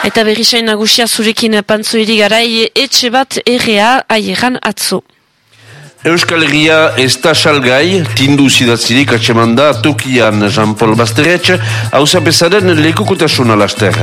Eta berrisain nagusia zurekin pantzoiri garai etxe bat errea aieran atzo. Euskal Herria ez da salgai, tindu zidatzirik atxemanda tokian Jean-Paul Basteretx, hau zapesaren lekukotasuna laster.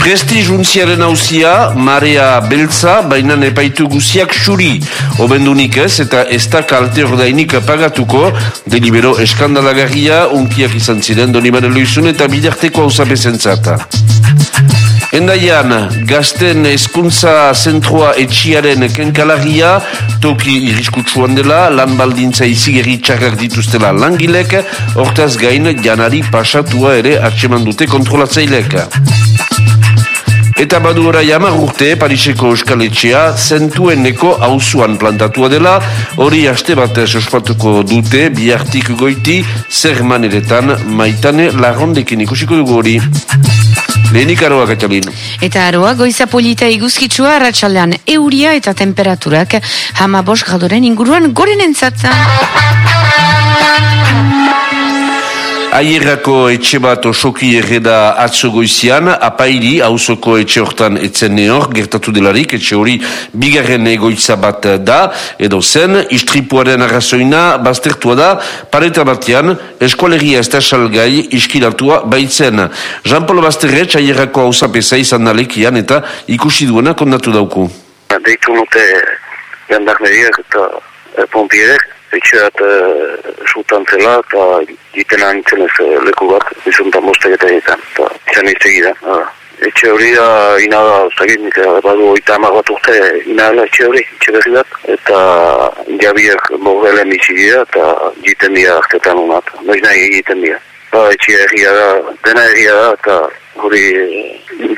Presti juntziaren hausia, marea beltza, baina epaitu guziak xuri. Obendunik ez eta ez da kalte ordainik pagatuko, delibero eskandalagarria, unkiak izan ziren, donibane loizun eta bidarteko hau zapesentzata. Endaian, gazten eskuntza zentrua etxiaren kenkalagia, toki iriskutsuan dela, lan baldintza izigeri txarrak dituztela langilek, hortaz gain janari pasatua ere atseman dute kontrolatzailek. Eta badu ora jamar urte Pariseko Euskal Etxea zentueneko hauzuan plantatua dela, hori haste bat sospatuko dute bihartik goiti zer maneretan maitane lagondekin ikusiko dugu hori. Lehenik aroa, Katalin. Eta aroa, goiza polita iguzkitsua, ratxaldean euria eta temperaturak hama bos gradoren inguruan goren entzatzen. Aierrako etxe bat osoki erreda atzo goizian, apairi hausoko etxe hortan etzen neor, gertatu delarik, etxe hori bigarren egoitza bat da, edo zen, istripuaren arrazoina, baztertua da, pareta batean, eskualegia ez da salgai iskilatua baitzen. Jean-Paul Basterretz, aierrako hausapesa izan nalekian eta ikusi duena kondatu dauku. Deitu nute jandarmeriak eta eh, etxeat uh, zela eta jiten nintzen ez leku bat bizuntan bostek eta egiten eta izan iztegi da etxe hori da ina da zagin nik badu oita amak bat urte ina da etxe hori etxe berri bat eta jabiak bordelen izigia eta jiten dira artetan unat noiz nahi egiten dira ba, etxe egia da dena egia da eta hori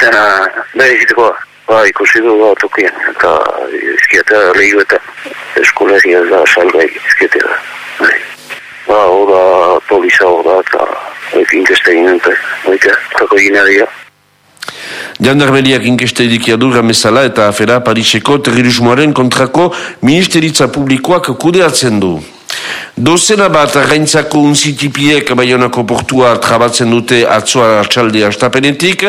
dena da Ba, ikusi du da tokien, eta izkieta lehiu eta eskolegia da salgai izkieta da. Bai. Ba, hori polisa hori da, eta inkeste ginen, eta tako gina dira. Jandarmeriak inkeste edikia du ramezala eta afera Pariseko terrorismoaren kontrako ministeritza publikoak kudeatzen du. Dozena bat arraintzako unzitipiek baionako portua trabatzen dute atzoa atxalde astapenetik,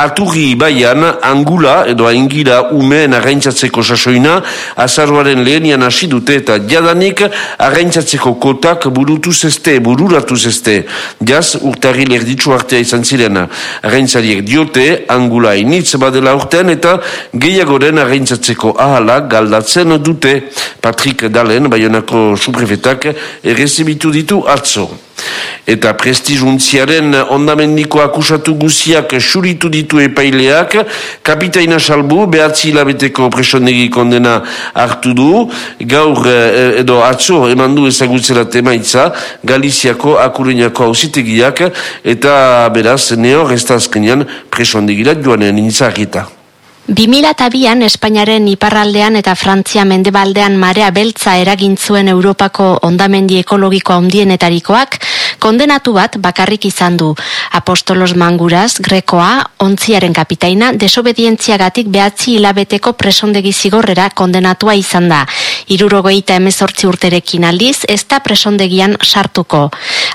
aturri baian angula edo aingira umeen arraintzatzeko sasoina, azarroaren lehenian hasi dute eta jadanik arraintzatzeko kotak burutu zeste, bururatu zeste. Jaz, urtari lerditzu artea izan zirena. Arraintzariek diote, angula initz badela urtean eta gehiagoren arraintzatzeko ahala galdatzen dute. Patrick Dalen, baionako suprefetak, errezibitu ditu atzo. Eta prestijuntziaren ondamendiko akusatu guziak suritu ditu epaileak, kapitaina salbu, behatzi hilabeteko presondegi kondena hartu du, gaur eh, edo atzo eman du ezagutzela temaitza, Galiziako akurenako hausitegiak, eta beraz, neor ez da azkenean presondegirat joanen intzakita. 2002an Espainiaren iparraldean eta Frantzia mendebaldean marea beltza eragintzuen Europako ondamendi ekologiko ondienetarikoak kondenatu bat bakarrik izan du. Apostolos Manguraz, Grekoa, ontziaren kapitaina, desobedientziagatik behatzi hilabeteko presondegi zigorrera kondenatua izan da. Irurogeita emezortzi urterekin aldiz, ez da presondegian sartuko.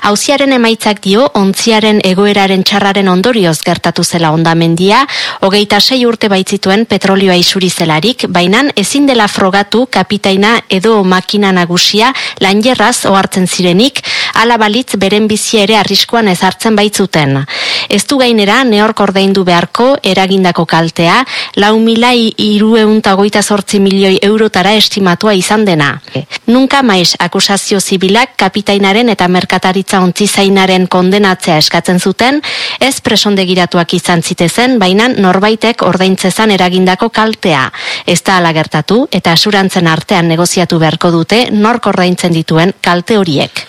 Hauziaren emaitzak dio, ontziaren egoeraren txarraren ondorioz gertatu zela ondamendia, hogeita sei urte baitzi zituen petrolioa isuri zelarik, bainan ezin dela frogatu kapitaina edo makina nagusia lanjerraz ohartzen zirenik, ala balitz beren bizia ere arriskoan ezartzen baitzuten. Ez du gainera neork ordaindu beharko eragindako kaltea, lau mila irueuntagoita sortzi milioi eurotara estimatua izan dena. Nunka maiz akusazio zibilak kapitainaren eta merkataritza ontzizainaren kondenatzea eskatzen zuten, ez presondegiratuak izan zitezen, baina norbaitek ordaintzezan eragindako kaltea. Ez da alagertatu eta asurantzen artean negoziatu beharko dute nork ordaintzen dituen kalte horiek.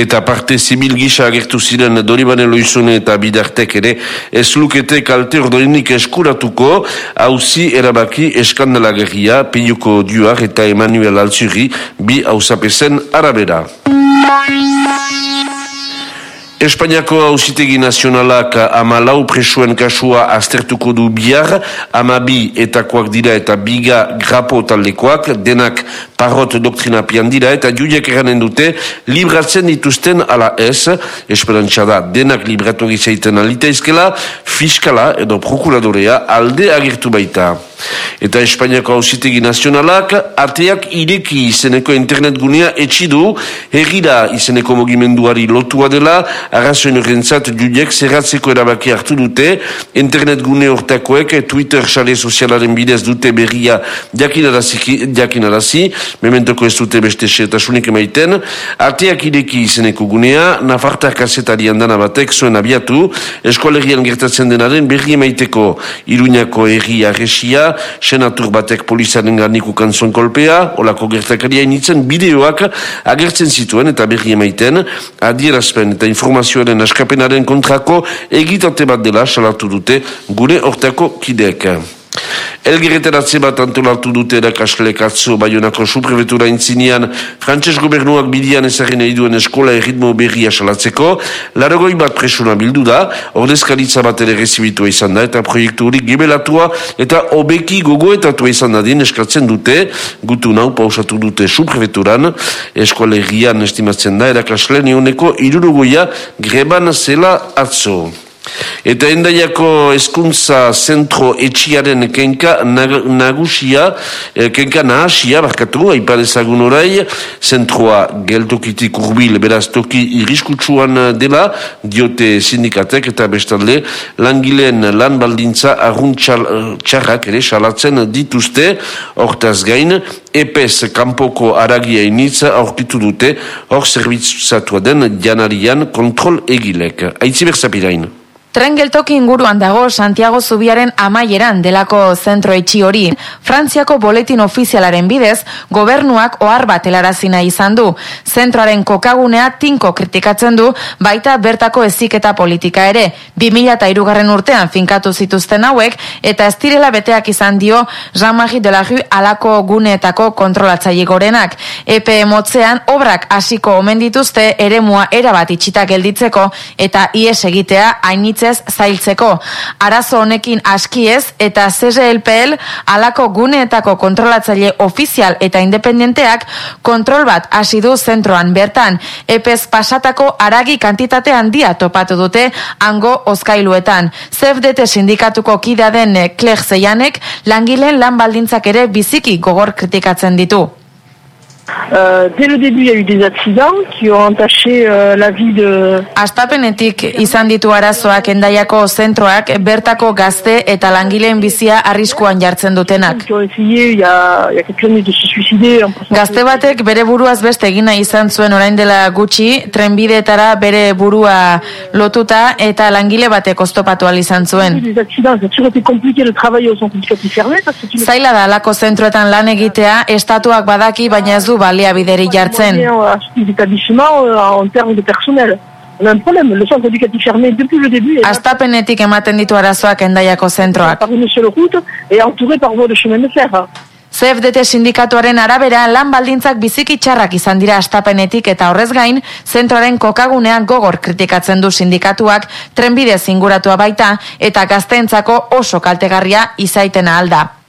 Eta parte zibil gisa agertu ziren Doribane Loizune eta Bidartek ere ez lukete kalte ordoinik eskuratuko hauzi erabaki eskandalagerria Piuko Duar eta Emanuel Alzuri bi hausapezen arabera. Espainiako hausitegi nazionalak ama lau presuen kasua aztertuko du bihar, ama bi etakoak dira eta biga grapo taldekoak, denak parrot doktrina pian dira eta juiek eranen dute libratzen dituzten ala ez, esperantza da denak libratu gizaiten aliteizkela, fiskala edo prokuradorea alde agertu baita. Eta Espainiako hausitegi nazionalak ateak ireki izeneko internet gunea etxidu, herrira izeneko mogimenduari lotua dela, arrazoen horrentzat judiek zerratzeko erabaki hartu dute, internet gune hortakoek Twitter xale sozialaren bidez dute berria jakinarazi, mementoko ez dute beste xetasunik emaiten, ateak ireki izeneko gunea, nafartak kasetari handan abatek zuen abiatu, eskualerian gertatzen denaren berri emaiteko iruñako erri arresia, senatur batek polizaren garniku kanzon kolpea, olako gertakaria initzen bideoak agertzen zituen eta berri emaiten, adierazpen eta informazioaren askapenaren kontrako egitate bat dela salatu dute gure orteako kideek. Elgerreteratze bat antolatu dute erakaslek atzo baionako suprefetura intzinean frantses gobernuak bidian ezagin duen eskola erritmo berria salatzeko, larogoi bat presuna bildu da, ordezkaritza bat ere rezibitua izan da, eta proiektu hori gebelatua eta obeki gogoetatua izan da eskatzen dute, gutu nau pausatu dute suprefeturan, eskola errian estimatzen da, erakasle neoneko irurugoia greban zela atzo. Eta endaiako eskuntza zentro etxiaren kenka nagusia, eh, kenka nahasia, barkatu, aipadezagun orai, zentroa geltokitik urbil, beraz toki iriskutsuan dela, diote sindikatek eta bestalde, langileen lan baldintza arrun txarrak ere salatzen dituzte, hortaz gain, epez kanpoko aragia initza aurkitu dute, hor zerbitzatua den janarian kontrol egilek. Aitzi berzapirain. Tren geltoki inguruan dago Santiago Zubiaren amaieran delako zentro etxi hori. Frantziako boletin ofizialaren bidez, gobernuak ohar bat elarazina izan du. Zentroaren kokagunea tinko kritikatzen du, baita bertako eziketa politika ere. 2002 garren urtean finkatu zituzten hauek, eta ez direla beteak izan dio Jean-Marie Delarru alako guneetako kontrolatzaile gorenak. Epe emotzean, obrak hasiko omen dituzte eremua erabat itxita gelditzeko, eta ies egitea hainitz bizitzez zailtzeko. Arazo honekin askiez eta CGLPL alako guneetako kontrolatzaile ofizial eta independenteak kontrol bat hasi du zentroan bertan. Epez pasatako aragi kantitate handia topatu dute hango ozkailuetan. ZFDT sindikatuko kida den Kler Zeianek langileen lan baldintzak ere biziki gogor kritikatzen ditu. Euh, dès le début, il y a eu des accidents qui ont entaché euh, la vie de... Astapenetik izan ditu arazoak endaiako zentroak bertako gazte eta langileen bizia arriskuan jartzen dutenak. Gazte batek bere buruaz beste egina izan zuen orain dela gutxi, trenbideetara bere burua lotuta eta langile batek oztopatu izan zuen. Zaila da alako zentroetan lan egitea, estatuak badaki baina ez du baliabideri jartzen. Astapenetik ematen ditu arazoak endaiako zentroak. CFDT sindikatuaren arabera lan baldintzak biziki txarrak izan dira astapenetik eta horrez gain, zentroaren kokagunean gogor kritikatzen du sindikatuak trenbide zinguratua baita eta gazteentzako oso kaltegarria izaiten alda.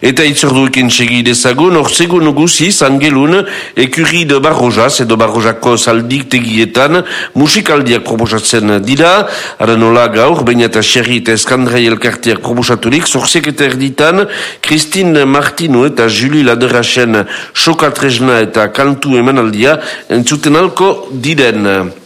Eta itzorduekin segi dezagun, orzegun guzi, zangelun, ekurri de barrojaz edo barrojako zaldik tegietan, musikaldiak proposatzen dira, ara nola gaur, baina eta xerri eta eskandrei elkartiak proposaturik, zorzek eta erditan, Christine Martino eta Julie Laderasen sokatrezna eta kantu emanaldia, entzuten alko diren.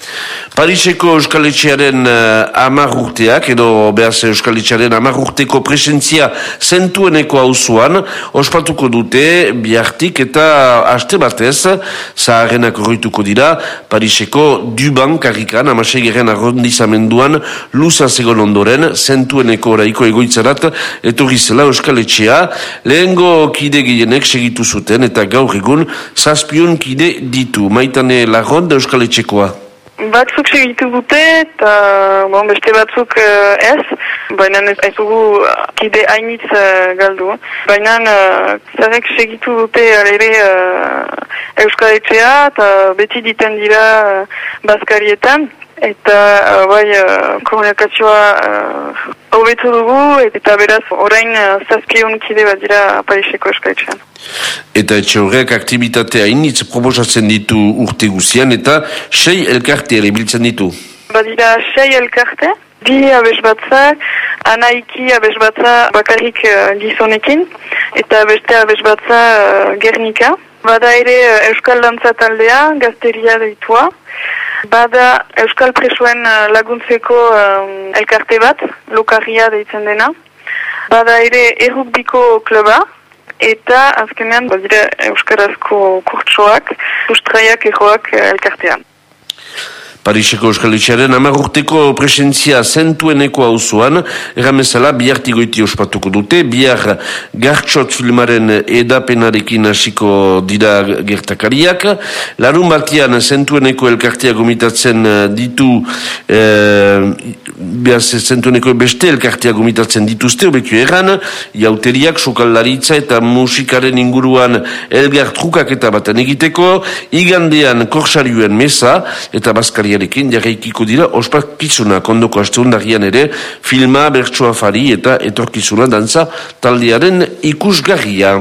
Pariseko Euskaletxearen uh, amar urteak, edo behaz Euskaletxearen amar urteko presentzia zentueneko hauzuan, ospatuko dute biartik eta haste batez, zaharenak horretuko dira, Pariseko Duban karrikan, amasegeren arrondizamenduan, luza zegon ondoren, zentueneko oraiko egoitzarat, etorrizela Euskaletxea, lehengo kide gehienek segitu zuten, eta gaur egun, zazpion kide ditu, maitane lagonda Euskaletxekoa. Batzuk segitu dute eta bon, beste batzuk uh, ez, baina ez dugu kide hainitz uh, galdu. Baina uh, zerrek segitu dute alere uh, euskal etxea eta beti diten dira uh, bazkarietan. eta uh, bai uh, komunikazioa uh, hobetu dugu eta beraz orain uh, zazpion kide bat dira Pariseko eskaitxean. Eta etxe horrek aktivitatea initz proposatzen ditu urte guzian eta sei elkarte ere biltzen ditu. Badira sei elkarte, bi abesbatza, anaiki abesbatza bakarrik uh, gizonekin eta beste abesbatza uh, gernika. Bada ere Euskal Dantza taldea, gazteria deitua. Bada Euskal Presoen uh, laguntzeko um, elkarte bat, lokarria deitzen dena. Bada ere errukbiko kluba, eta azkenean badira Euskarazko kurtsoak, sustraiak erroak uh, elkartean. Pariseko Euskalitxaren amagurteko presentzia zentueneko hauzuan, erramezala bihartigoiti ospatuko dute, bihar gartxot filmaren edapenarekin hasiko dira gertakariak, larun batian zentueneko elkartea gomitatzen ditu, e, behaz zentueneko beste elkartea gomitatzen dituzte, obetu erran, jauteriak, sokallaritza eta musikaren inguruan elgar trukak eta baten egiteko, igandean korsarioen mesa eta baskari Mariarekin jarraikiko dira ospakizuna kondoko asteundarian ere filma bertsoa fari eta etorkizuna dantza taldearen ikusgarria.